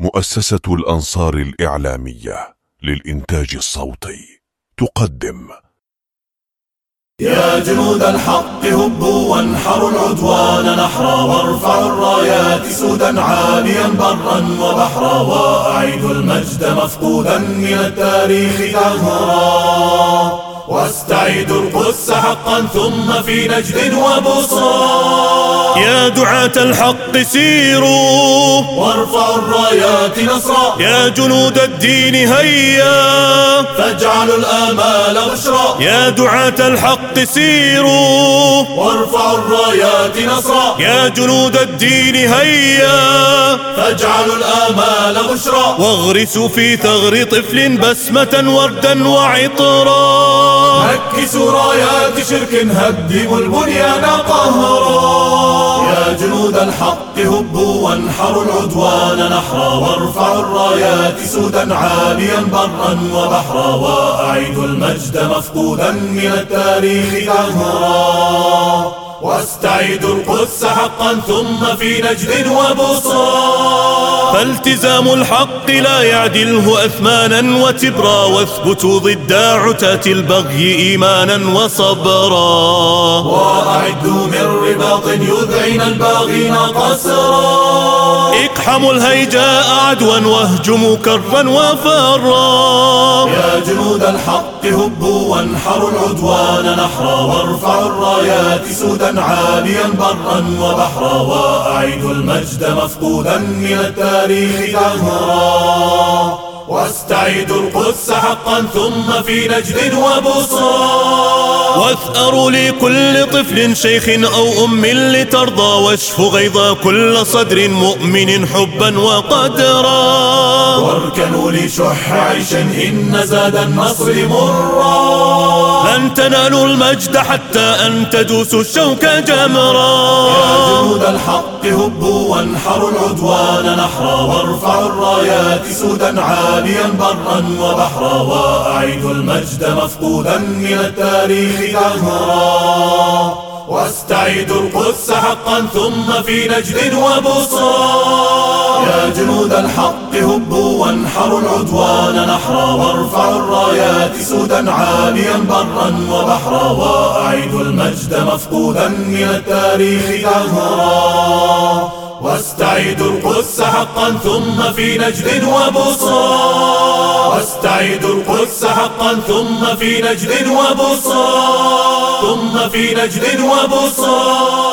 مؤسسة الأنصار الإعلامية للإنتاج الصوتي تقدم يا جنود الحق هبوا وانحروا العدوان نحرا وارفعوا الرايات سودا عاليا برا وبحرا وأعيدوا المجد مفقودا من التاريخ تغرا واستعيدوا القدس حقا ثم في نجد وبصار يا دعاة الحق سيروا وارفعوا الرايات نصرا يا جنود الدين هيا فاجعلوا الآمال بشرا يا دعاة الحق سيروا وارفع الرايات نصرا يا جنود الدين هيا فاجعلوا الآمال بشرا واغرسوا في ثغر طفل بسمة وردا وعطرا نكسوا رايات شرك هدموا البنيان قهرا يا جنود الحق هبوا وانحروا العدوان نحرا وارفعوا الرايات سودا عاليا برا وبحرا وأعيدوا المجد مفقودا من التاريخ دهرا واستعيدوا القدس حقا ثم في نجد وبصار فالتزام الحق لا يعدله أثمانا وتبرا واثبتوا ضد عتاة البغي إيمانا وصبرا وأعدوا من رباط يذعن الباغين قسرا ارحم الهيجاء عدوا واهجموا كرا وفارا يا جنود الحق هبوا وانحروا العدوان نحرا وارفعوا الرايات سودا عاليا برا وبحرا واعيدوا المجد مفقودا من التاريخ تهرا واستعيدوا القدس حقا ثم في نجد وبصرا واثأروا لكل طفل شيخ أو أم لترضى واشف غيظ كل صدر مؤمن حبا وقدرا واركنوا لشح عيشا إن زاد النصر مرا لن تنالوا المجد حتى أن تدوسوا الشوك جمرا يا جنود الحق هبوا وانحروا العدوان نحرا وارفعوا الرايات سودا عاليا برا وبحرا وأعيدوا المجد مفقودا من التاريخ تهرا واستعيدوا القدس حقا ثم في نجد وبصار يا جنود الحق هبوا وانحروا العدوان نحرا وارفعوا الرايات سودا عاليا برا وبحرا واعيدوا المجد مفقودا من التاريخ تهرا واستعيدوا القدس حقا ثم في نجد وبصار واستعيدوا القدس حقا ثم في نجد وبصار ثم في نجد وبصار